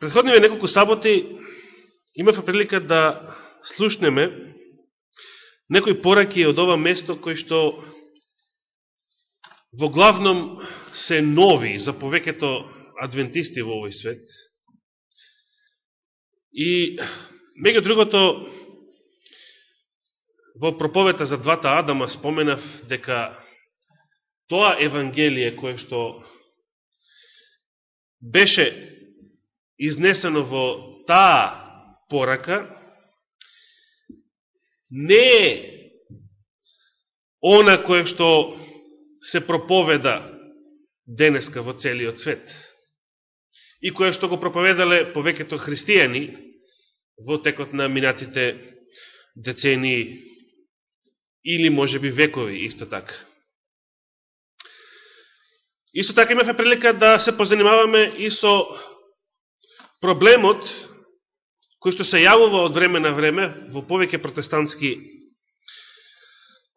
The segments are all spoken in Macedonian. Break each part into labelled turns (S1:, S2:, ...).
S1: Предходниве неколку саботи имавме прилика да слушнеме некои пораки од ова место кои што во главном се нови за повеќето адвентисти во овој свет. И, меѓу другото, во проповета за двата Адама споменав дека тоа Евангелие кое што беше изнесено во таа порака, не е она кое што се проповеда денеска во целиот свет и кое што го проповедале повеќето христијани во текот на минатите децени или може би векови исто така. Исто така имафе прилика да се позанимаваме и со проблемот кој што се јавува од време на време во повеќе протестантски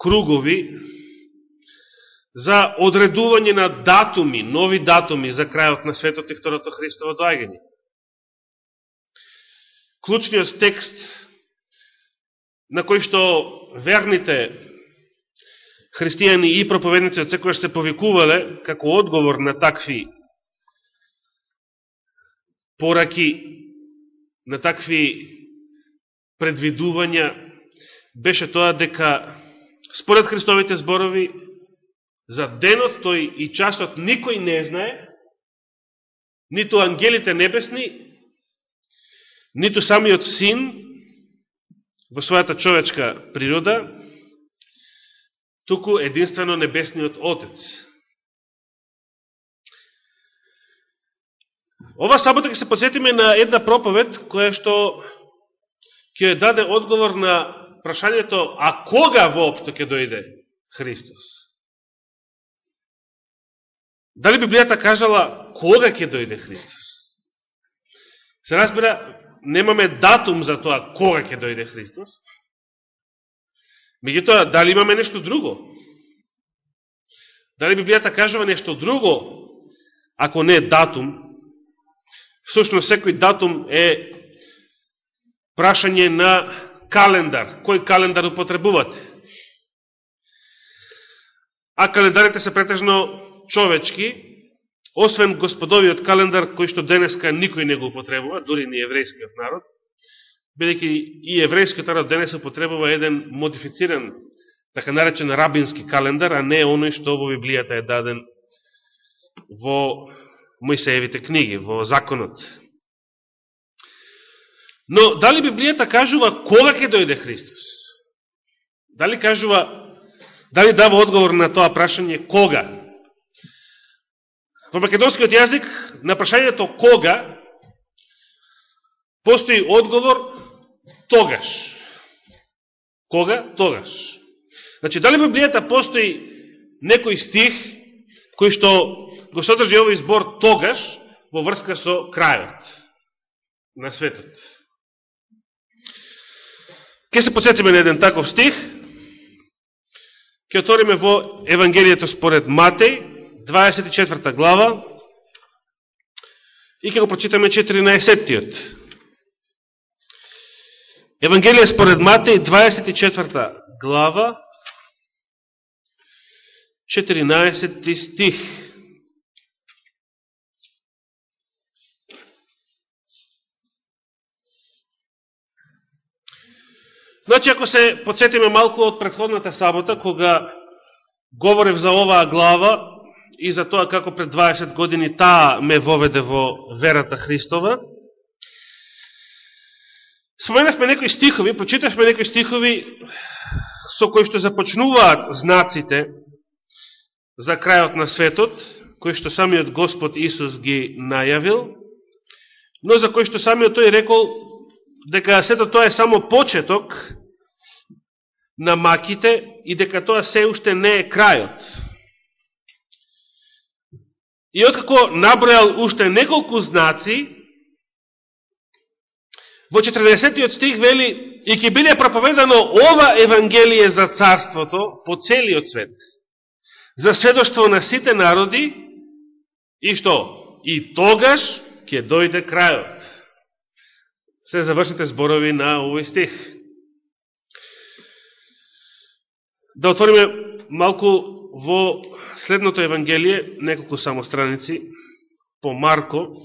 S1: кругови за одредување на датуми, нови датуми за крајот на светот и второто Христово доаѓање. Клучниот текст на кој што верните христијани и проповедници од секојаш се повикувале како одговор на такви пораки на такви предвидувања беше тоа дека според Христовите зборови за денот тој и часот никој не знае, ниту ангелите небесни, ниту самиот син во својата човечка природа, туку единствено небесниот Отец. Ова сабота ќе се подсетиме на една проповед која што ќе даде одговор на прашањето а кога воопшто ќе дојде Христос? Дали Библијата кажала кога ќе дојде Христос? Се разбира, немаме датум за тоа кога ќе дојде Христос. Меѓутоа, дали имаме нешто друго? Дали Библијата кажува нешто друго, ако не датум, Всушност, секој датум е прашање на календар. Кој календар употребувате? А календарите се претежно човечки, освен господовиот календар, кој што денеска никој не го употребува, дури ни еврејскиот народ, бидеќи и еврејскиот народ денес употребува еден модифициран, така наречен рабински календар, а не оној што во Библијата е даден во Моисеевите книги, во законот. Но, дали Библијата кажува кога ќе дојде Христос? Дали кажува, дали дава одговор на тоа прашање кога? Во македонскиот јазик, на прашањето кога, постои одговор тогаш. Кога? Тогаш. Значи, дали Библијата постои некој стих кој што го содржи овој збор тогаш во врска со крајот на светот. Ке се подсетиме на еден таков стих, ке отвориме во Евангелието според Матеј, 24 глава, и ке го прочитаме 14-тиот. Евангелие според Матеј, 24 глава, 14 стих. Значи, ако се подсетиме малку од предходната сабота, кога говорев за оваа глава и за тоа како пред 20 години таа ме воведе во верата Христова, споменавме некои стихови, прочитавме некои стихови со кои што започнуваат знаците за крајот на светот, кои што самиот Господ Исус ги најавил, но за кои што самиот тој рекол дека сето тоа е само почеток на маките и дека тоа се уште не е крајот. И откако набројал уште неколку знаци, во 40 стих вели и ќе биде проповедано ова Евангелие за Царството по целиот свет, за сведоштво на сите народи, и што? И тогаш ќе дојде крајот се завршните зборови на овој стих. Да отвориме малку во следното Евангелие, неколку само страници, по Марко,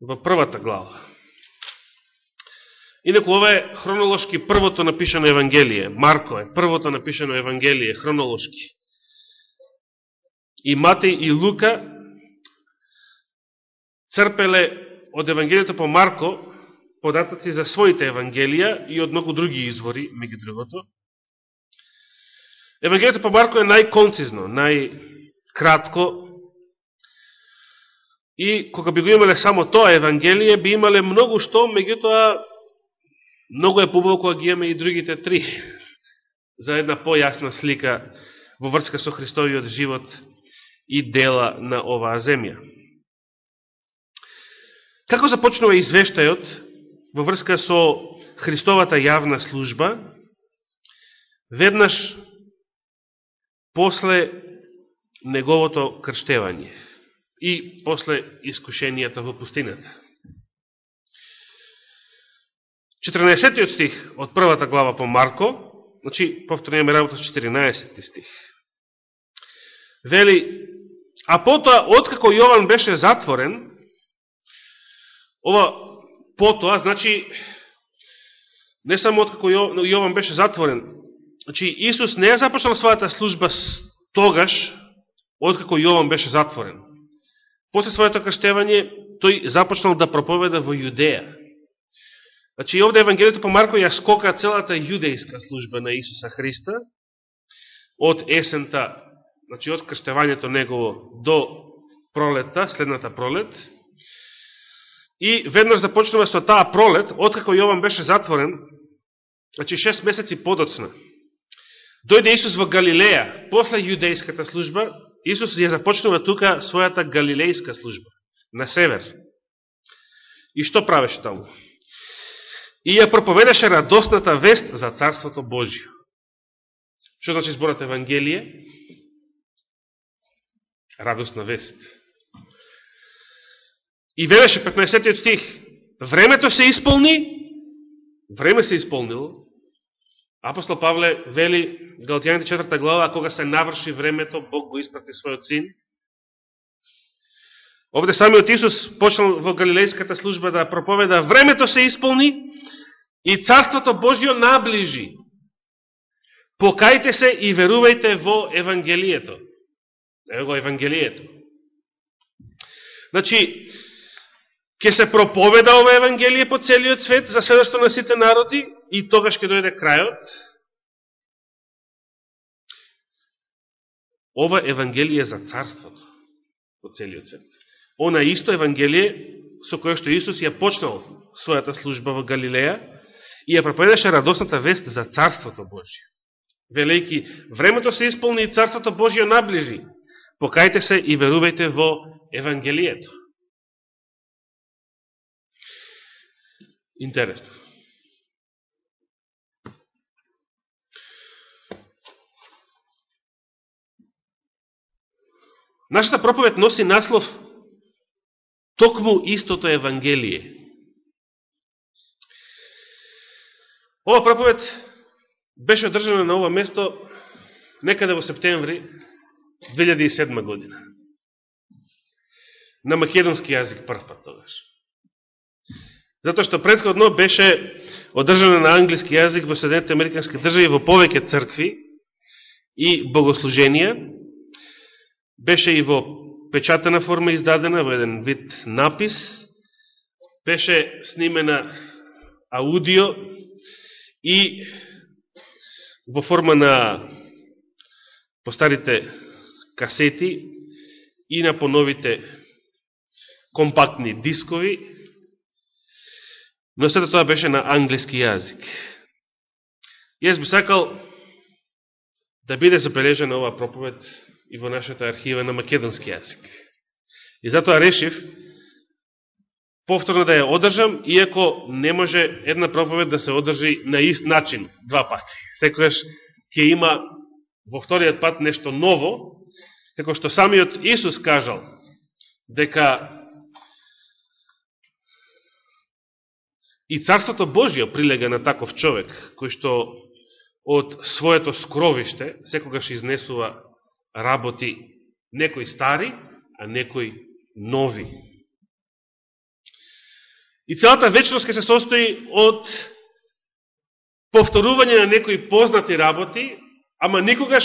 S1: во првата глава. Инако ова е хронолошки првото напишано Евангелие. Марко е првото напишано Евангелие, хронолошки. И Матеј и Лука црпеле од Евангелието по Марко податоци за своите Евангелија и од многу други извори, меѓу другото. Евангелието по Марко е најконцизно, најкратко, и кога би го имале само тоа Евангелие, би имале многу што, меѓутоа Многу е побаво кога ги имаме и другите три за една појасна слика во врска со Христовиот живот и дела на оваа земја. Како започнува извештајот во врска со Христовата јавна служба, веднаш после неговото крштевање и после искушенијата во пустината. 14 стих од првата глава по Марко, значи, повториме работа с 14 стих. Вели, а потоа, откако Јован беше затворен, ова потоа, значи, не само откако Јован беше затворен, значи, Исус не е започнал својата служба тогаш, откако Јован беше затворен. После своето крштевање, тој започнал да проповеда во Јудеја. Значи, овде Евангелието по Марко ја скока целата јудејска служба на Исуса Христа, од есента, значи од крштевањето негово до пролета, следната пролет, и веднаш започнува со таа пролет, откако Јован беше затворен, значи 6 месеци подоцна. Дојде Исус во Галилеја, после јудејската служба, Исус ја започнува тука својата галилејска служба, на север. И што правеше таму? и ја проповедаше радосната вест за Царството Божие. Што значи зборот Евангелие? Радосна вест. И велеше 15 стих, времето се исполни, време се исполнило, Апостол Павле вели Галатијаните 4 глава, кога се наврши времето, Бог го испрати својот син. Овде самиот Исус почнал во галилејската служба да проповеда, времето се исполни, И Царството Божио наближи. Покајте се и верувајте во Евангелието. Ево го Евангелието. Значи, ќе се проповеда ова Евангелие по целиот свет за следошто на сите народи и тогаш ќе дојде крајот. Ова Евангелие за Царството по целиот свет. Она исто Евангелие со кое што Исус ја почнал својата служба во Галилеја, и ја проповедаше радосната вест за Царството Божие. Велики, времето се исполни и Царството Божие наближи. Покајте се и верувајте во Евангелието. Интересно. Нашата проповед носи наслов Токму истото Евангелие. Ова проповед беше одржана на ова место некаде да во септември 2007 година. На македонски јазик прв пат тогаш. Затоа што предходно беше одржана на англиски јазик во Соединените Американски држави во повеќе цркви и богослуженија. Беше и во печатена форма издадена во еден вид напис. Беше снимена аудио и во форма на постарите касети и на поновите компактни дискови, но сето тоа беше на англиски јазик. Јас би сакал да биде забележена оваа проповед и во нашата архива на македонски јазик. И затоа решив повторно да ја одржам, иако не може една проповед да се одржи на ист начин два пати. Секојаш ќе има во вториот пат нешто ново, како што самиот Исус кажал, дека И Царството Божие прилега на таков човек, кој што од своето скровиште секогаш изнесува работи некои стари, а некои нови. И целата вечност ќе се состои од повторување на некои познати работи, ама никогаш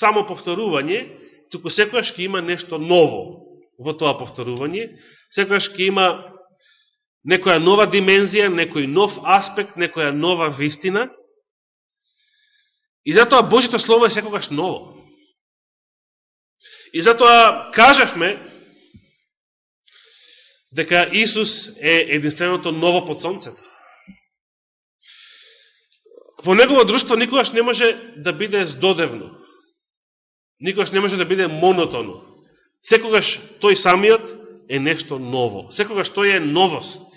S1: само повторување, туку секогаш ќе има нешто ново во тоа повторување, секогаш ќе има некоја нова димензија, некој нов аспект, некоја нова вистина. И затоа Божито Слово е секогаш ново. И затоа кажавме дека Исус е единственото ново под сонцето. Во негово друштво никогаш не може да биде здодевно. Никогаш не може да биде монотоно. Секогаш тој самиот е нешто ново. Секогаш тој е новост.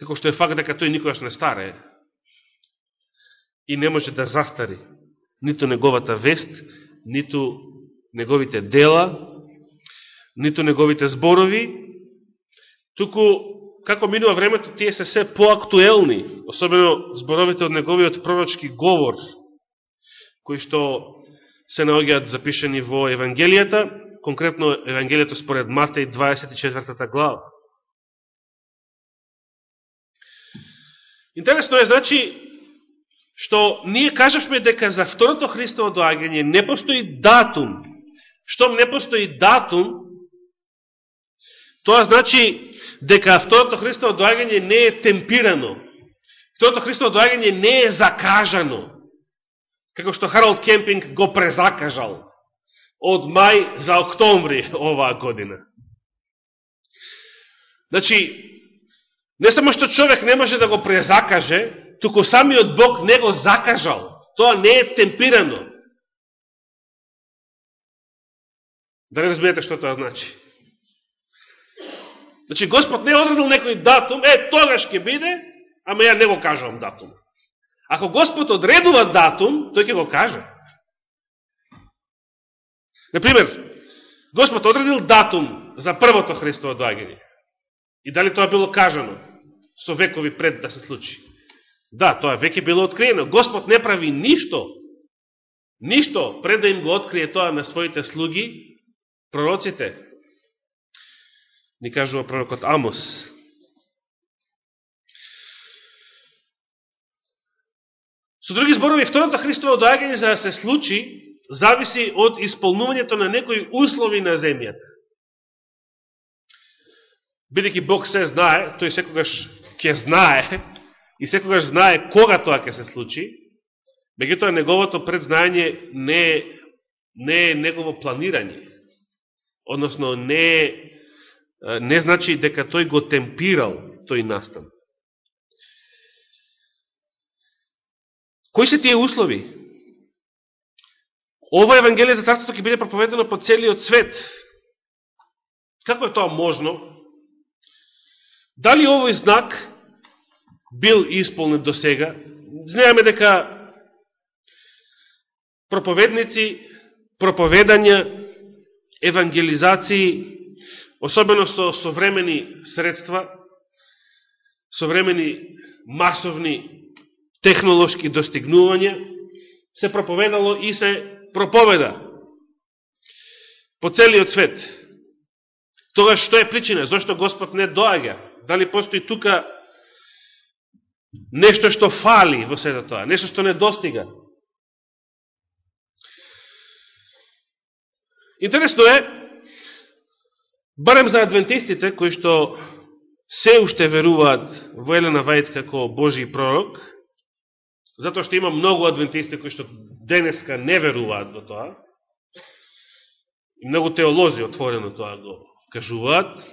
S1: Како што е факт дека тој никогаш не старе и не може да застари ниту неговата вест, ниту неговите дела, ниту неговите зборови, туку како минува времето, тие се се поактуелни, особено зборовите од неговиот пророчки говор, кои што се наоѓаат запишени во Евангелијата, конкретно Евангелијата според Матеј 24 глава. Интересно е, значи, што ние кажавме дека за второто Христово доагање не постои датум. Штом не постои датум, тоа значи дека второто Христово доагање не е темпирано. Второто Христово доагање не е закажано како што Харалд Кемпинг го презакажал од мај за октомври оваа година. Значи, не само што човек не може да го презакаже, туку самиот Бог не го закажал. Тоа не е темпирано. Да не разберете што тоа значи. Значи, Господ не одредил некој датум, е, тогаш ќе биде, ама ја не го кажувам датум. Ако Господ одредува датум, тој ќе го каже. Например, Господ одредил датум за првото Христово доаѓање. И дали тоа било кажано со векови пред да се случи? Да, тоа веќе било откриено. Господ не прави ништо, ништо пред да им го открие тоа на своите слуги, пророците. Ни кажува пророкот Амос. Со други зборови, второто Христово доагање за да се случи, зависи од исполнувањето на некои услови на земјата. Бидеќи Бог се знае, тој секогаш ќе знае и секогаш знае кога тоа ќе се случи, меѓутоа неговото предзнање не е, не е негово планирање. Односно, не, е, не значи дека тој го темпирал тој настан. Кои се тие услови? Ова Евангелие за Царството ќе биде проповедено по целиот свет. Како е тоа можно? Дали овој знак бил исполнет до сега? Знаеме дека проповедници, проповедања, евангелизации, особено со современи средства, современи масовни технолошки достигнувања, се проповедало и се проповеда по целиот свет. Тогаш што е причина? Зошто Господ не доаѓа? Дали постои тука нешто што фали во сето тоа? Нешто што не достига? Интересно е, барем за адвентистите, кои што се уште веруваат во Елена Вајд како Божи пророк, Затоа што има многу адвентисти кои што денеска не веруваат во тоа. И многу теолози отворено тоа го кажуваат.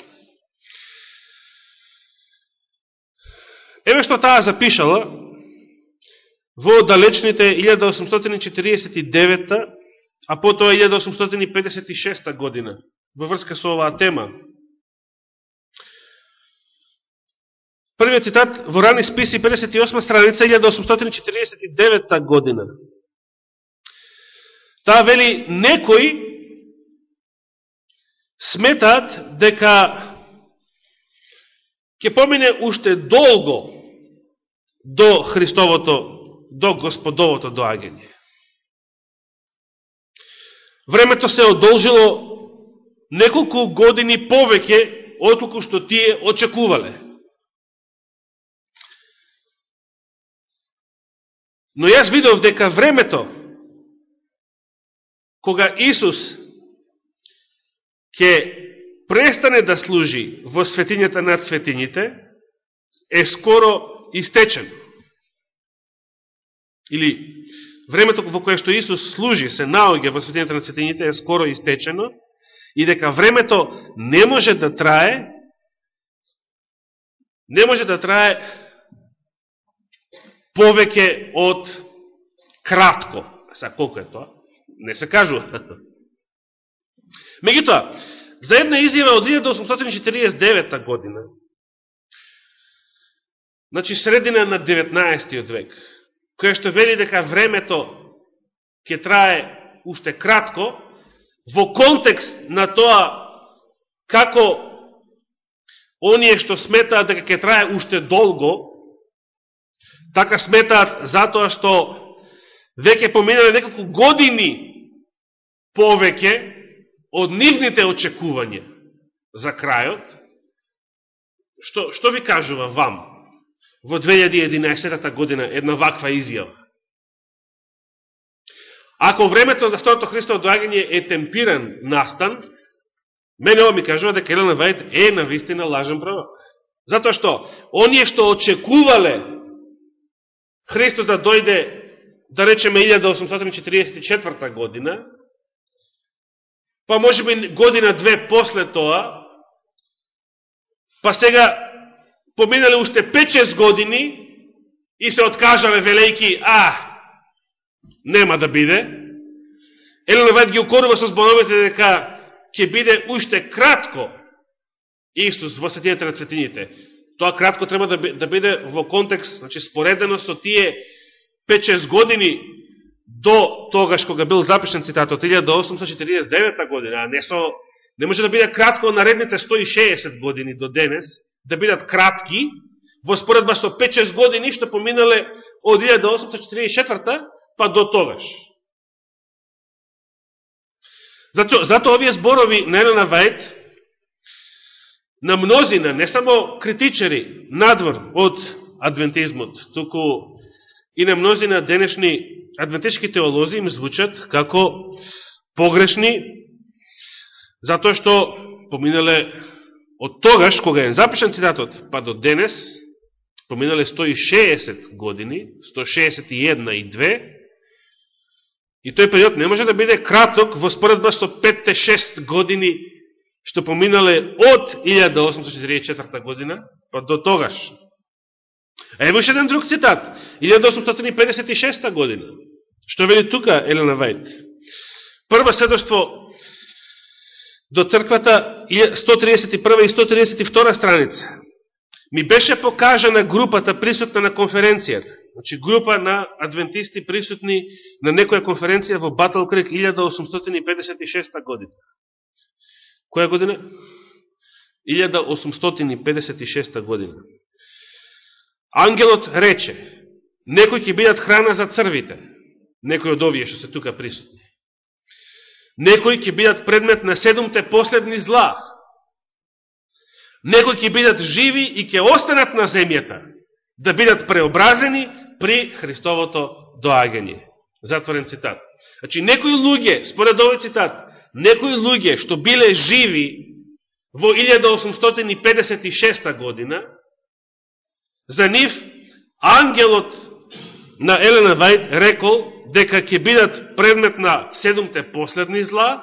S1: Еве што таа запишала во далечните 1849 а потоа 1856 година во врска со оваа тема. Првиот цитат во рани списи 58 страница 1849 година. Таа вели некои сметаат дека ќе помине уште долго до Христовото, до Господовото доаѓање. Времето се одолжило неколку години повеќе отколку што тие очекувале. Но јас видов дека времето кога Исус ќе престане да служи во светињата над светињите е скоро истечено. Или времето во кое што Исус служи, се наоѓа во светињата над светињите е скоро истечено и дека времето не може да трае не може да трае повеќе од кратко. Са, колко е тоа? Не се кажува. Мегутоа, за една изјава од 1849 година, значи средина на 19. век, која што вели дека времето ќе трае уште кратко, во контекст на тоа како оние што сметаат дека ќе трае уште долго, така сметаат затоа што веќе поминале неколку години повеќе од нивните очекувања за крајот, што, што ви кажува вам во 2011 година една ваква изјава? Ако времето за второто Христово доаѓање е темпиран настан, мене ова ми кажува дека Елена Вајд е на вистина лажен пророк. Затоа што, оние што очекувале Христос да дојде, да речеме 1844 година, па може би година-две после тоа, па сега поминале уште 5-6 години и се откажале велејки, а, нема да биде. Елена Вајд ги укорува со збоновете дека ќе биде уште кратко Исус во светијата на светините. Тоа кратко треба да, да биде во контекст, значи споредено со тие 5-6 години до тогаш кога бил запишен цитатот 1849 година, а не со не може да биде кратко наредните 160 години до денес, да бидат кратки, во споредба со 5-6 години што поминале од 1844 па до тогаш. Зато, зато овие зборови на Елена Вајд на мнозина, не само критичари, надвор од адвентизмот, туку и на мнозина денешни адвентешки теолози им звучат како погрешни, затоа што поминале од тогаш, кога е запишан цитатот, па до денес, поминале 160 години, 161 и 2, И тој период не може да биде краток во споредба со 5-6 години што поминале од 1844 година па до тогаш. А ево еден друг цитат, 1856 година, што вели тука Елена Вајт. Прво сведоштво до црквата 131 и 132 страница. Ми беше покажана групата присутна на конференцијата. Значи, група на адвентисти присутни на некоја конференција во Батл Крик 1856 година. Која година? 1856 година. Ангелот рече, некој ќе бидат храна за црвите, некој од овие што се тука присутни. Некои ќе бидат предмет на седумте последни зла. Некои ќе бидат живи и ќе останат на земјата, да бидат преобразени при Христовото доагање. Затворен цитат. Значи, некои луѓе, според овој цитат, некои луѓе што биле живи во 1856 година, за нив ангелот на Елена Вајд рекол дека ќе бидат предмет на седумте последни зла,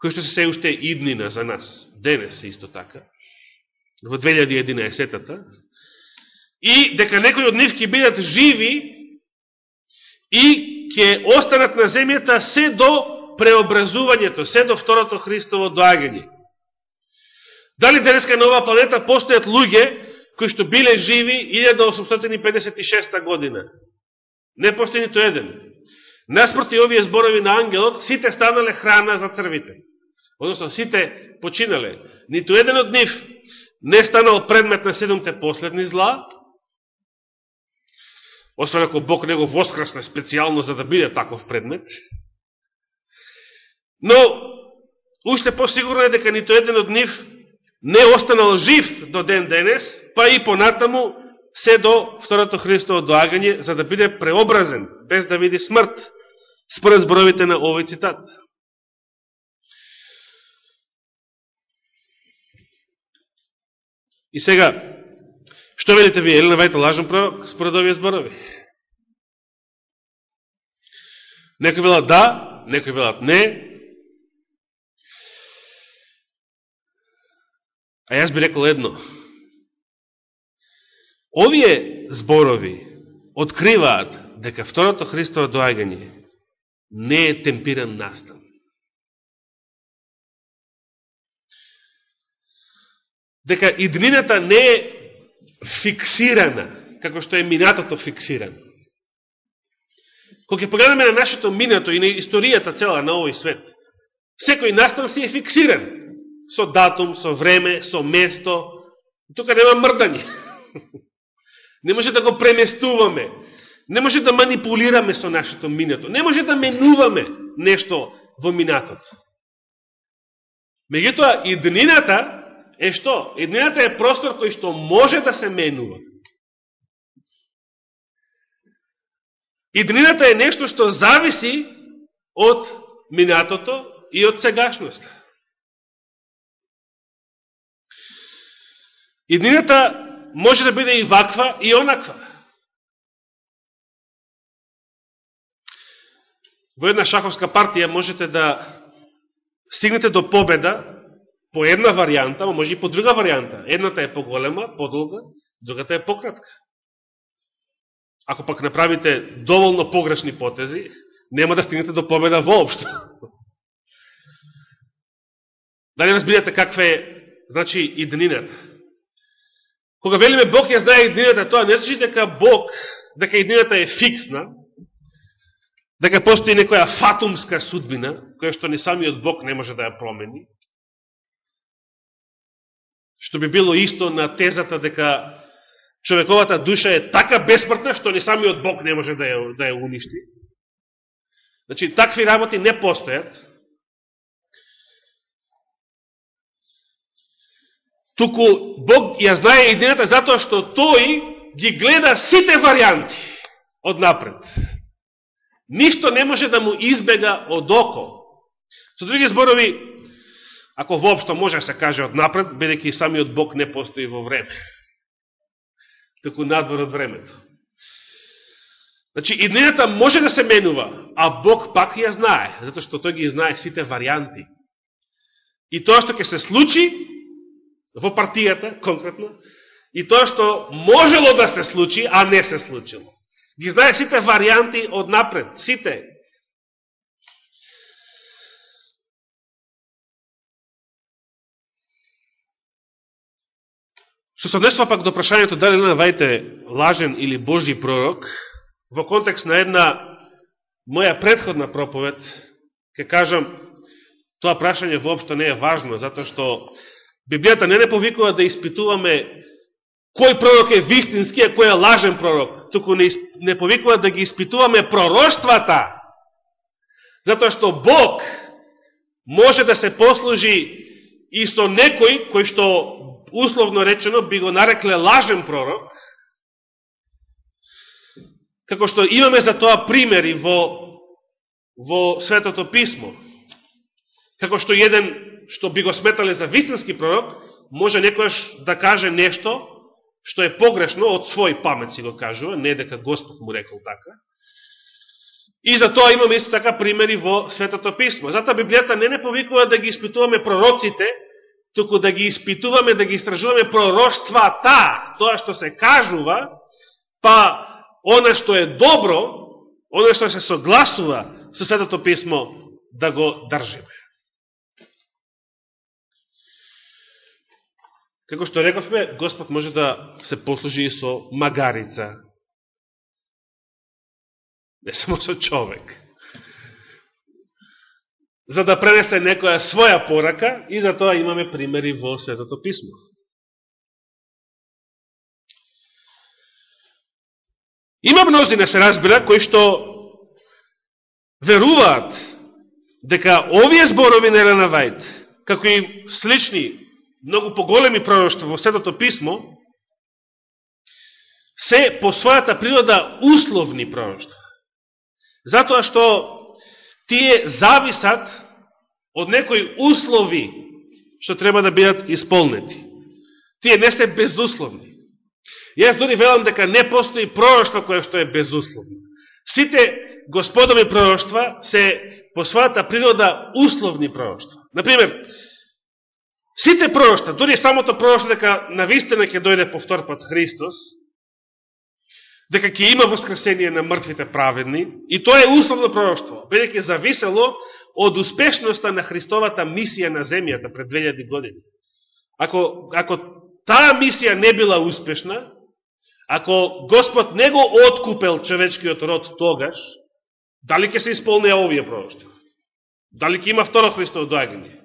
S1: кои што се се уште иднина за нас, денес исто така, во 2011-та, и дека некои од нив ќе бидат живи и ќе останат на земјата се до преобразувањето, се до второто Христово доагање. Дали денеска на оваа планета постојат луѓе кои што биле живи 1856 година? Не постои нито еден. Наспроти овие зборови на ангелот, сите станале храна за црвите. Односно, сите починале. Нито еден од нив не станал предмет на седомте последни зла, освен ако Бог него воскресне специјално за да биде таков предмет, но уште посигурно е дека нито еден од нив не останал жив до ден денес, па и понатаму се до второто Христово доагање, за да биде преобразен, без да види смрт, според зборовите на овој цитат. И сега, што велите ви, Елена Вајта лажен пророк според овие зборови? Некои велат да, некои велат не. А јас би рекол едно. Овие зборови откриваат дека второто Христово доагање не е темпиран настан. дека иднината не е фиксирана, како што е минатото фиксирано. Кога ќе погледаме на нашето минато и на историјата цела на овој свет, секој настан си е фиксиран. Со датум, со време, со место. Тука нема мрдање. Не може да го преместуваме. Не може да манипулираме со нашето минато. Не може да менуваме нешто во минатото. Меѓутоа, иднината е што? Иднината е простор кој што може да се менува. Иднината е нешто што зависи од минатото и од сегашноста. Иднината може да биде и ваква и онаква. Во една шаховска партија можете да стигнете до победа по една варијанта, а може и по друга варијанта. Едната е поголема, подолга, другата е пократка. Ако пак направите доволно погрешни потези, нема да стигнете до победа воопшто. Дали разбирате каква е, значи, иднината? Кога велиме Бог ја знае иднината, тоа не значи дека Бог, дека иднината е фиксна, дека постои некоја фатумска судбина, која што ни самиот Бог не може да ја промени, што би било исто на тезата дека човековата душа е така бесмртна, што ни самиот Бог не може да ја, да ја уништи. Значи, такви работи не постојат. Туку Бог ја знае едината затоа што тој ги гледа сите варианти од напред. Ништо не може да му избега од око. Со други зборови, ако воопшто може да се каже од напред, бидеќи самиот Бог не постои во време. Таку надвор од времето. Значи, иднината може да се менува, а Бог пак ја знае, затоа што тој ги знае сите варианти. И тоа што ќе се случи во партијата, конкретно, и тоа што можело да се случи, а не се случило. Ги знае сите варианти од напред, сите. Што се однесува пак до прашањето дали Вајте лажен или Божи пророк, во контекст на една моја предходна проповед, ќе кажам, тоа прашање воопшто не е важно, затоа што Библијата не не повикува да испитуваме кој пророк е вистински, а кој е лажен пророк, туку не, не повикува да ги испитуваме пророштвата, затоа што Бог може да се послужи и со некој кој што условно речено, би го нарекле лажен пророк, како што имаме за тоа примери во, во Светото Писмо. Како што еден, што би го сметале за вистински пророк, може некојаш да каже нешто, што е погрешно од свој памет си го кажува, не дека Господ му рекол така. И за тоа имаме исто така примери во Светото Писмо. Затоа Библијата не не повикува да ги испитуваме пророците, туку да ги испитуваме, да ги истражуваме пророштвата, тоа што се кажува, па она што е добро, она што се согласува со Светото Писмо, да го држиме. Како што рековме, Господ може да се послужи и со магарица. Не само со човек. За да пренесе некоја своја порака и за тоа имаме примери во Светото Писмо. Има мнозина се разбира кои што веруваат дека овие зборови на Елена Вајд, како и слични многу поголеми пророќства во Светото Писмо, се по својата природа условни пророќства. Затоа што тие зависат од некои услови што треба да бидат исполнети. Тие не се безусловни. Јас дори велам дека не постои пророќство кое што е безусловно. Сите господови пророќства се по својата природа условни пророќства. Например, сите пророќа, дори самото пророќа дека навистина ќе дојде повтор пат Христос, дека ќе има воскресение на мртвите праведни, и тоа е условно пророќство, бидејќи зависело од успешноста на Христовата мисија на земјата пред 2000 години. Ако, ако таа мисија не била успешна, ако Господ не го откупел човечкиот род тогаш, дали ќе се исполнеа овие пророќства? Дали ќе има второ Христово доагање?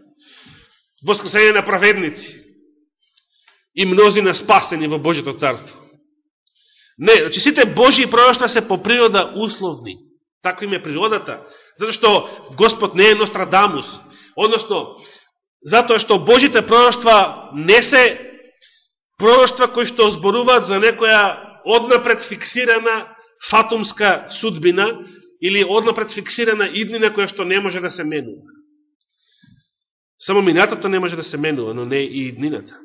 S1: Воскресение на праведници и мнози на спасени во Божето царство. Не, значи сите Божии пророќства се по природа условни. Така им е природата. Затоа што Господ не е Нострадамус. Односно, затоа што Божите пророќства не се пророќства кои што зборуваат за некоја однапред фиксирана фатумска судбина или однапред фиксирана иднина која што не може да се менува. Само минатото не може да се менува, но не и иднината.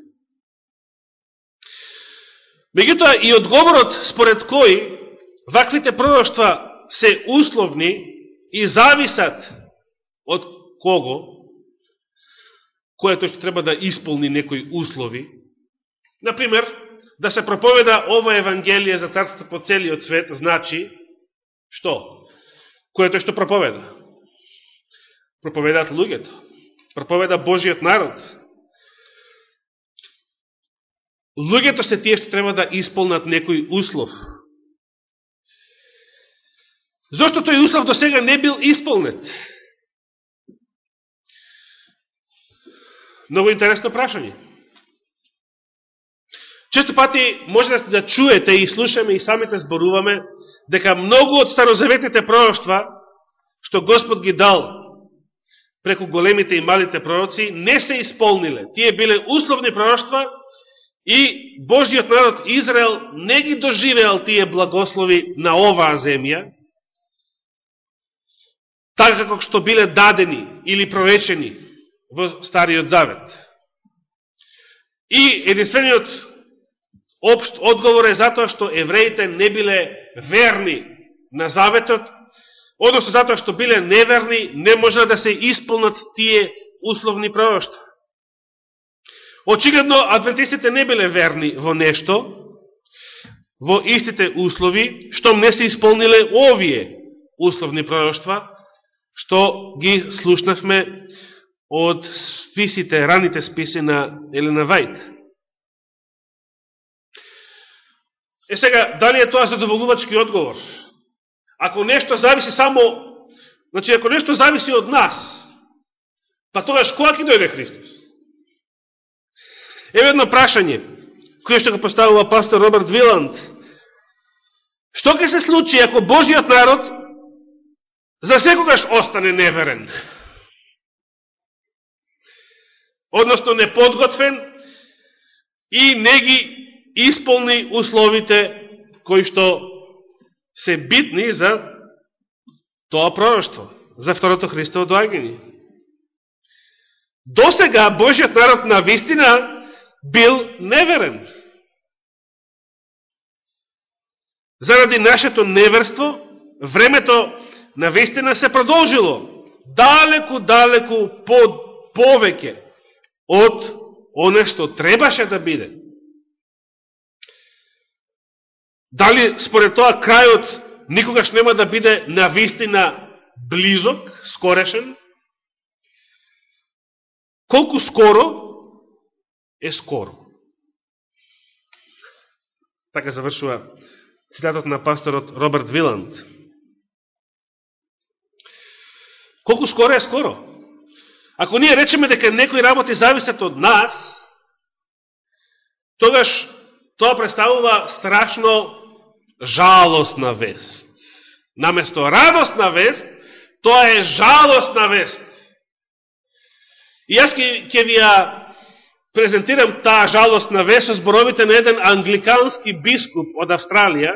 S1: Меѓутоа, и одговорот според кој ваквите пророќства се условни и зависат од кого, којето што треба да исполни некои услови. Например, да се проповеда ова Евангелие за Царството по целиот свет, значи, што? Којето што проповеда? Проповедаат луѓето. Проповеда Божиот народ луѓето се тие што треба да исполнат некој услов. Зошто тој услов до сега не бил исполнет? Много интересно прашање. Често пати може да, да чуете и слушаме и самите зборуваме дека многу од старозаветните пророќства што Господ ги дал преку големите и малите пророци не се исполниле. Тие биле условни пророќства И Божиот народ Израел не ги доживеал тие благослови на оваа земја, така како што биле дадени или проречени во Стариот Завет. И единствениот обшт одговор е затоа што евреите не биле верни на Заветот, односно затоа што биле неверни, не можа да се исполнат тие условни пророќства. Очигледно, адвентистите не биле верни во нешто, во истите услови, што не се исполниле овие условни пророќства, што ги слушнавме од списите, раните списи на Елена Вајт. Е сега, дали е тоа задоволувачки одговор? Ако нешто зависи само, значи ако нешто зависи од нас, па тогаш која ќе дојде Христос? Еве едно прашање, кое што го поставува пастор Роберт Виланд. Што ќе се случи ако Божиот народ за секогаш остане неверен? Односно неподготвен и не ги исполни условите кои што се битни за тоа пророќство, за второто Христово доаѓање. До сега Божиот народ на вистина бил неверен. Заради нашето неверство, времето на вистина се продолжило далеку, далеку под повеќе од оне што требаше да биде. Дали според тоа крајот никогаш нема да биде на вистина близок, скорешен? Колку скоро е скоро. Така завршува цитатот на пасторот Роберт Виланд. Колку скоро е скоро? Ако ние речеме дека некои работи зависат од нас, тогаш тоа представува страшно жалостна вест. Наместо радостна вест, тоа е жалостна вест. И јас ќе ви ја презентирам таа жалостна вест со зборовите на еден англикански бискуп од Австралија,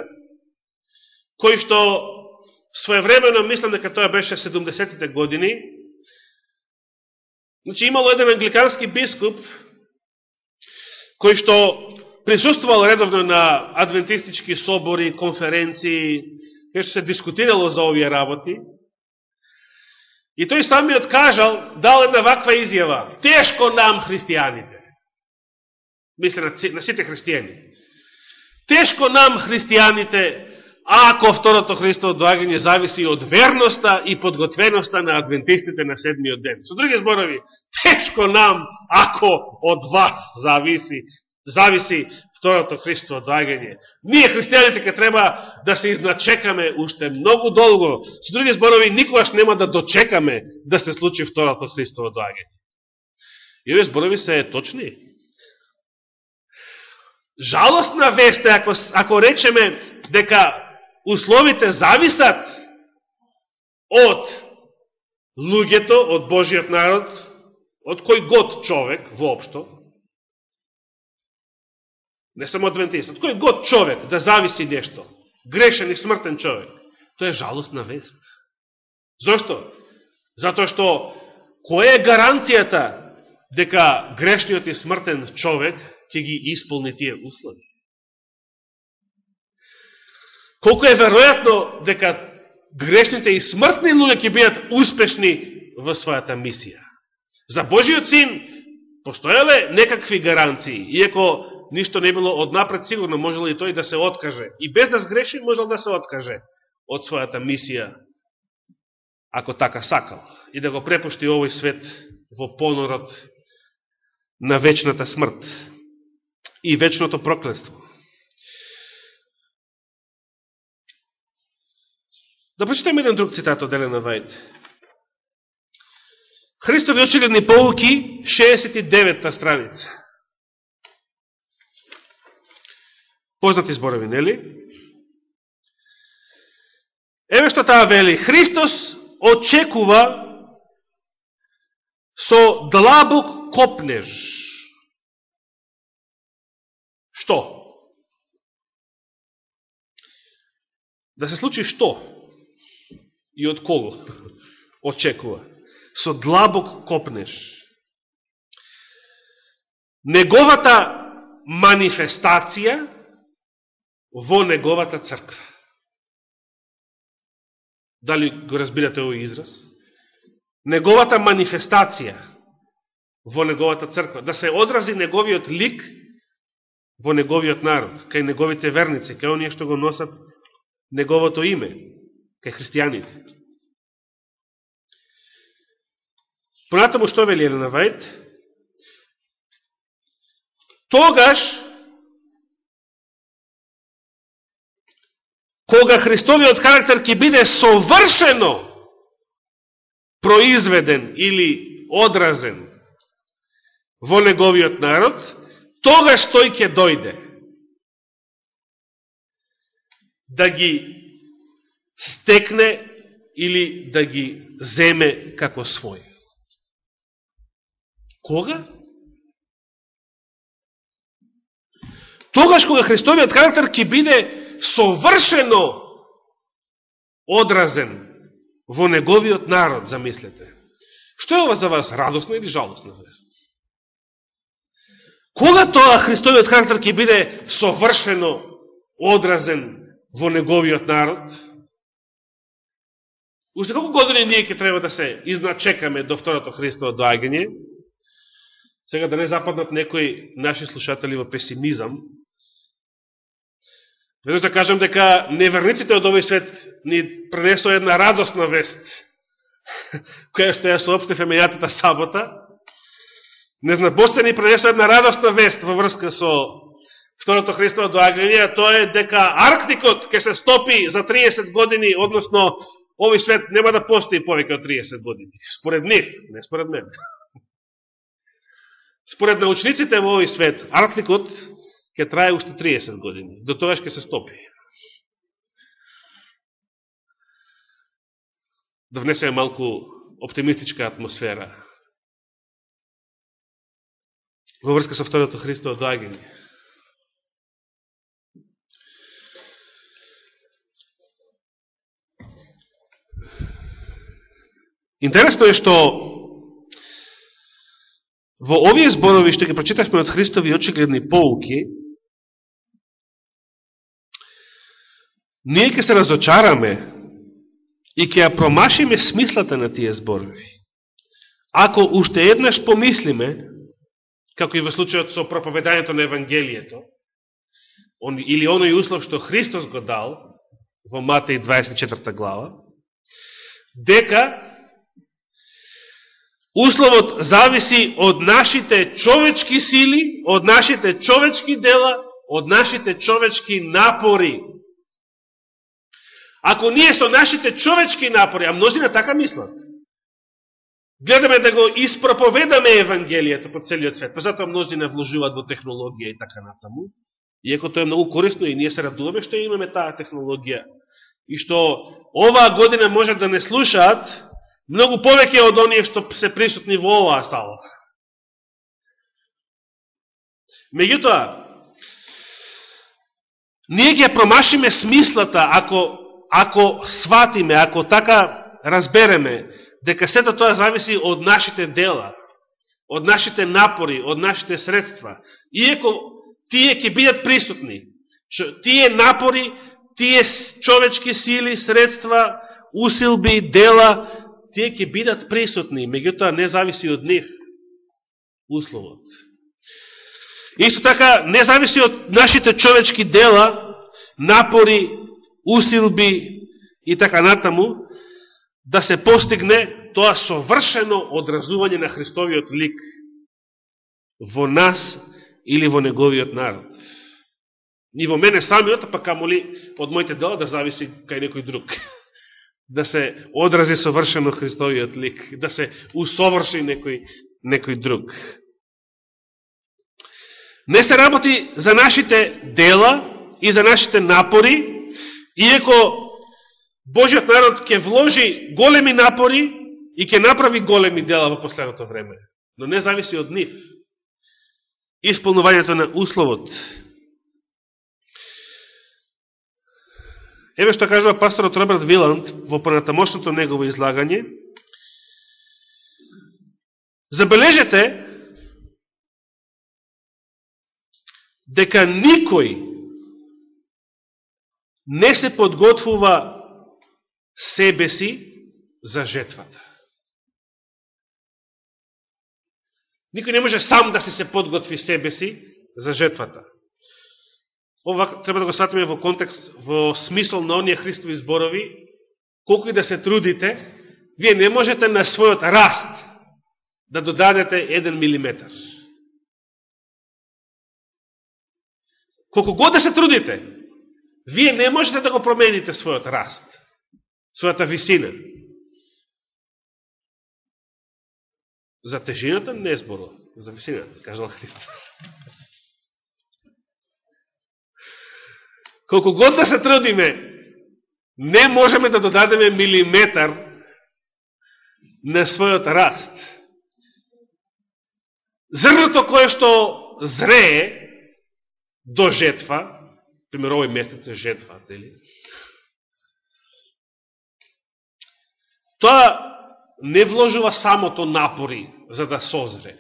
S1: кој што своевремено, мислам дека тоа беше 70-те години, значи имало еден англикански бискуп, кој што присуствувал редовно на адвентистички собори, конференции, кај што се дискутирало за овие работи, и тој самиот кажал, дал една ваква изјава, тешко нам христијаните. Мисле на, на сите христијани. Тешко нам христијаните, ако второто Христово доагање зависи од верноста и подготвеноста на адвентистите на седмиот ден. Со други зборови, тешко нам, ако од вас зависи зависи второто Христово доагање. Ние, христијаните, ке треба да се изначекаме уште многу долго. Со други зборови, никогаш нема да дочекаме да се случи второто Христово доагање. И овие зборови се точни. Жалостна вест е, ако, ако речеме дека условите зависат од луѓето, од Божиот народ, од кој год човек воопшто, не само адвентистот, кој год човек да зависи нешто, грешен и смртен човек, тоа е жалостна вест. Зошто? Затоа што која е гаранцијата дека грешниот и смртен човек ќе ги исполни тие услови? Колко е веројатно дека грешните и смртни луѓе ќе бидат успешни во својата мисија? За Божиот син постоеле некакви гаранции, иако ништо не било однапред, сигурно можело и тој да се откаже. И без да сгреши, можел да се откаже од својата мисија, ако така сакал, и да го препушти овој свет во понорот на вечната смрт и вечното проклество. Да прочитаме еден друг цитат од Елена Вајд. Христови очигледни полуки, 69-та страница. Познати зборови, нели? Еве што таа вели. Христос очекува со длабок копнеж. Што? Да се случи што? И од кого? Очекува. Со длабок копнеж. Неговата манифестација во неговата црква. Дали го разбирате овој израз? Неговата манифестација во неговата црква, да се одрази неговиот лик во неговиот народ, кај неговите верници, кај оние што го носат неговото име, кај христијаните. Понатаму што вели Елена Вајд? Тогаш кога Христовиот карактер ќе биде совршено произведен или одразен во неговиот народ, тогаш тој ќе дојде да ги стекне или да ги земе како свој. Кога? Тогаш кога Христовиот карактер ќе биде совршено одразен во неговиот народ, замислете. Што е ова за вас, радосно или жалостна вест? Кога тоа Христовиот характер ќе биде совршено одразен во неговиот народ? Уште колку години ние ќе треба да се изначекаме до второто Христово доаѓање? Сега да не западнат некои наши слушатели во песимизам, Веднаш да кажам дека неверниците од овој свет ни пренесо една радостна вест, која што ја сообщи фемејатата сабота. Незнабостта ни пренесо една радостна вест во врска со второто Христово доагање, тоа е дека Арктикот ќе се стопи за 30 години, односно овој свет нема да постои повеќе од 30 години. Според нив, не според мен. Според научниците во овој свет, Арктикот ќе трае уште 30 години. До тогаш ќе се стопи. Да внесеме малку оптимистичка атмосфера. Во врска со второто Христово доаѓање. Интересно е што во овие зборови што ги прочитавме од Христови очигледни поуки, ние ќе се разочараме и ќе ја промашиме смислата на тие зборови. Ако уште еднаш помислиме, како и во случајот со проповедањето на Евангелието, он, или оној услов што Христос го дал во Матеј 24 глава, дека условот зависи од нашите човечки сили, од нашите човечки дела, од нашите човечки напори. Ако ние со нашите човечки напори, а мнозина така мислат, гледаме да го испроповедаме Евангелието по целиот свет, па затоа мнозина вложуваат во технологија и така натаму, иеко тоа е многу корисно и ние се радуваме што имаме таа технологија и што оваа година може да не слушаат многу повеќе од оние што се присутни во оваа сала. Меѓутоа, ние ќе промашиме смислата ако ако сватиме, ако така разбереме, дека сето тоа зависи од нашите дела, од нашите напори, од нашите средства, иеко тие ќе бидат присутни, тие напори, тие човечки сили, средства, усилби, дела, тие ќе бидат присутни, меѓутоа не зависи од нив условот. Исто така, не зависи од нашите човечки дела, напори, усилби и така натаму, да се постигне тоа совршено одразување на Христовиот лик во нас или во неговиот народ. Ни во мене самиот, па камоли од моите дела да зависи кај некој друг. Да се одрази совршено Христовиот лик, да се усоврши некој, некој друг. Не се работи за нашите дела и за нашите напори, Иеко Божиот народ ќе вложи големи напори и ќе направи големи дела во последното време, но не зависи од нив. Исполнувањето на условот. Еве што кажува пасторот Роберт Виланд во понатамошното негово излагање. Забележете дека никој не се подготвува себе си за жетвата. Никој не може сам да се се подготви себе си за жетвата. Ова треба да го сватиме во контекст, во смисол на оние Христови зборови, колку и да се трудите, вие не можете на својот раст да додадете еден милиметар. Колку год да се трудите, Вие не можете да го промените својот раст, својата висина. За тежината не зборува, за висината, кажал Христос. Колку год да се трудиме, не можеме да додадеме милиметар на својот раст. Зрното кое што зрее до жетва, пример, овој месец е жетва, дели? Тоа не вложува самото напори за да созре.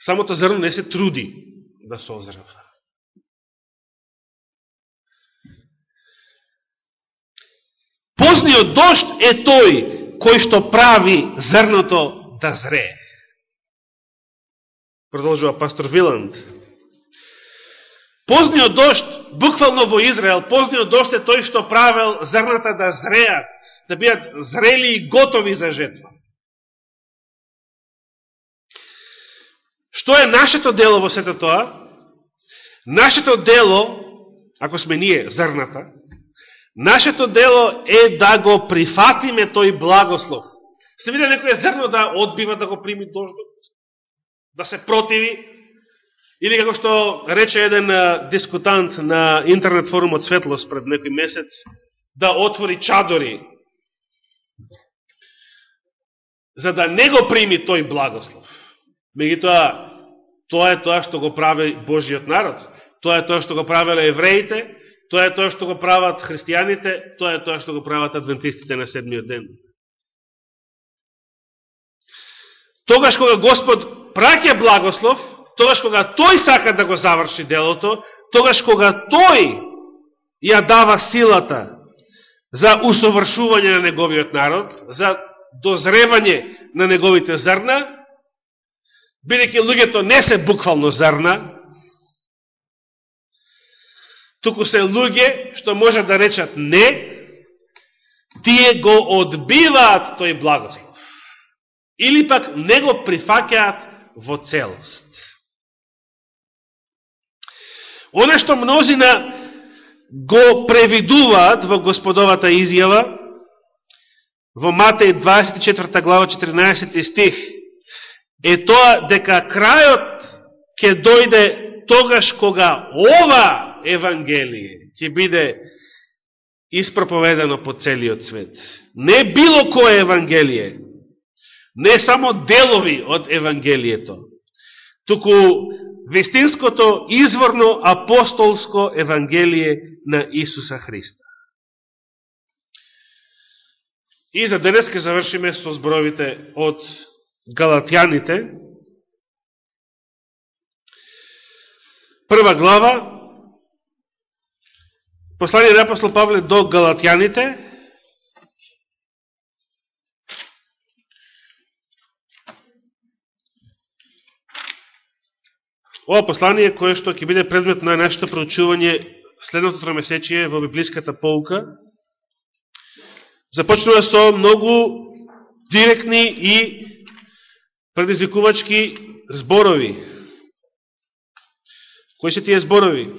S1: Самото зрно не се труди да созрева. Позниот дошт е тој кој што прави зрното да зрее. Продолжува пастор Виланд. Позниот дошт, буквално во Израел, позниот дошт е тој што правил зрната да зреат, да бидат зрели и готови за жетва. Што е нашето дело во сето тоа? Нашето дело, ако сме ние зрната, нашето дело е да го прифатиме тој благослов. Сте видели некој зрно да одбива да го прими дождот? Да се противи? Или како што рече еден дискутант на интернет форумот Светлост пред некој месец, да отвори чадори за да не го прими тој благослов. Меѓутоа, тоа е тоа што го прави Божиот народ. Тоа е тоа што го правеле евреите, тоа е тоа што го прават христијаните, тоа е тоа што го прават адвентистите на седмиот ден. Тогаш кога Господ праќа благослов, тогаш кога тој сака да го заврши делото, тогаш кога тој ја дава силата за усовршување на неговиот народ, за дозревање на неговите зрна, бидеќи луѓето не се буквално зрна, туку се луѓе што можат да речат не, тие го одбиваат тој благослов. Или пак не го прифакеат во целост. Оне што мнозина го превидуваат во господовата изјава, во Матеј 24 глава 14 стих, е тоа дека крајот ќе дојде тогаш кога ова Евангелие ќе биде испроповедано по целиот свет. Не било кое Евангелие, не само делови од Евангелието, туку вистинското изворно апостолско Евангелие на Исуса Христа. И за денес ке завршиме со зборовите од Галатјаните. Прва глава, послание на апостол Павле до Галатјаните, Ова послание кое што ќе биде предмет на нашето проучување следното тромесечие во библиската полка, започнува со многу директни и предизвикувачки зборови. Кои се тие зборови?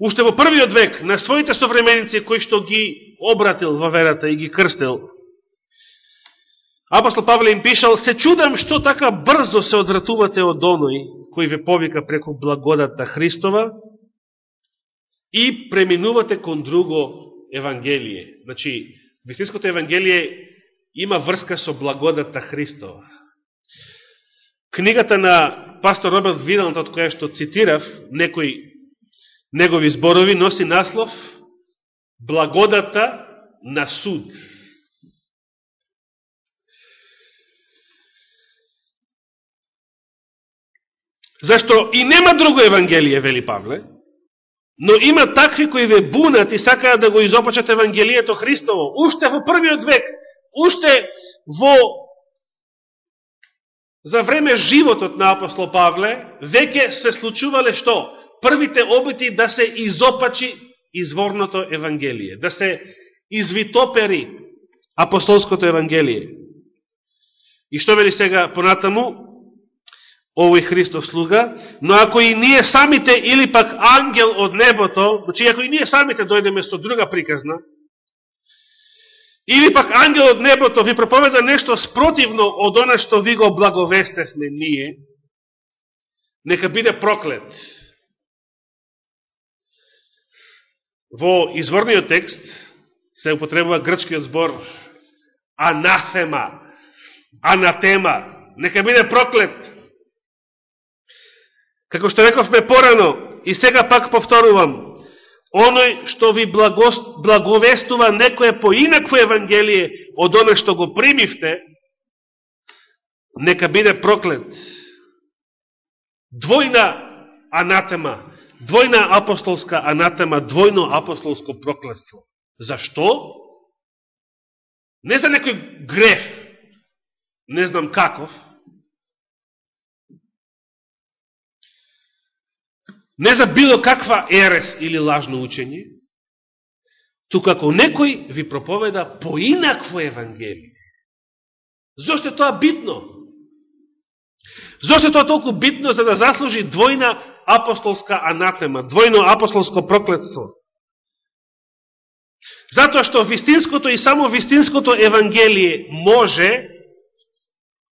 S1: Уште во првиот век, на своите современици кои што ги обратил во верата и ги крстил, Апостол Павле им пишал, се чудам што така брзо се одвратувате од оној, кој ве повика преку благодата Христова и преминувате кон друго Евангелие. Значи, вистинското Евангелие има врска со благодата Христова. Книгата на пастор Роберт Видалнт, од која што цитирав некои негови зборови, носи наслов Благодата на суд. Зашто и нема друго Евангелие, вели Павле, но има такви кои ве бунат и сакаат да го изопачат Евангелието Христово. Уште во првиот век, уште во за време животот на апостол Павле, веќе се случувале што? Првите обети да се изопачи изворното Евангелие, да се извитопери апостолското Евангелие. И што вели сега понатаму? Овој Христов слуга, но ако и ние самите, или пак ангел од небото, значи ако и ние самите дојдеме со друга приказна, или пак ангел од небото ви проповеда нешто спротивно од она што ви го благовестевме ние, нека биде проклет. Во изворниот текст се употребува грчкиот збор анафема, анатема, нека биде проклет. Како што рековме порано, и сега пак повторувам, оној што ви благовестува некое поинакво Евангелие од оно што го примивте, нека биде проклет. Двојна анатема, двојна апостолска анатема, двојно апостолско проклетство. Зашто? Не за некој греф, не знам каков, не за било каква ерес или лажно учење, туку ако некој ви проповеда поинакво Евангелие. Зошто е тоа битно? Зошто е тоа толку битно за да заслужи двојна апостолска анатема, двојно апостолско проклетство? Затоа што вистинското и само вистинското Евангелие може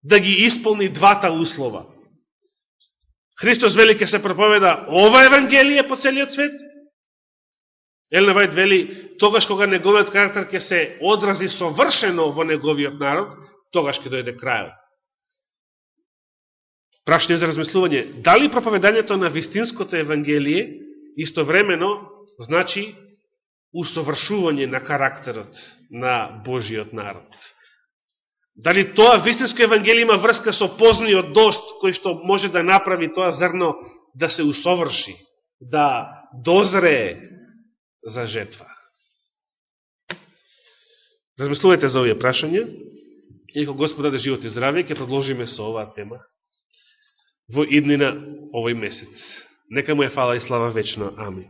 S1: да ги исполни двата услова. Христос вели ке се проповеда ова Евангелие по целиот свет. Елна Вајд вели, тогаш кога неговиот карактер ке се одрази совршено во неговиот народ, тогаш ке дојде крајот. Прашање за размислување, дали проповедањето на вистинското Евангелие истовремено значи усовршување на карактерот на Божиот народ? Дали тоа вистинско Евангелие има врска со позниот дошт, кој што може да направи тоа зрно да се усоврши, да дозрее за жетва? Размислувајте за овие прашања Иако Господа да живот и здравје, ќе продолжиме со оваа тема во иднина овој месец. Нека му е фала и слава вечно. Амин.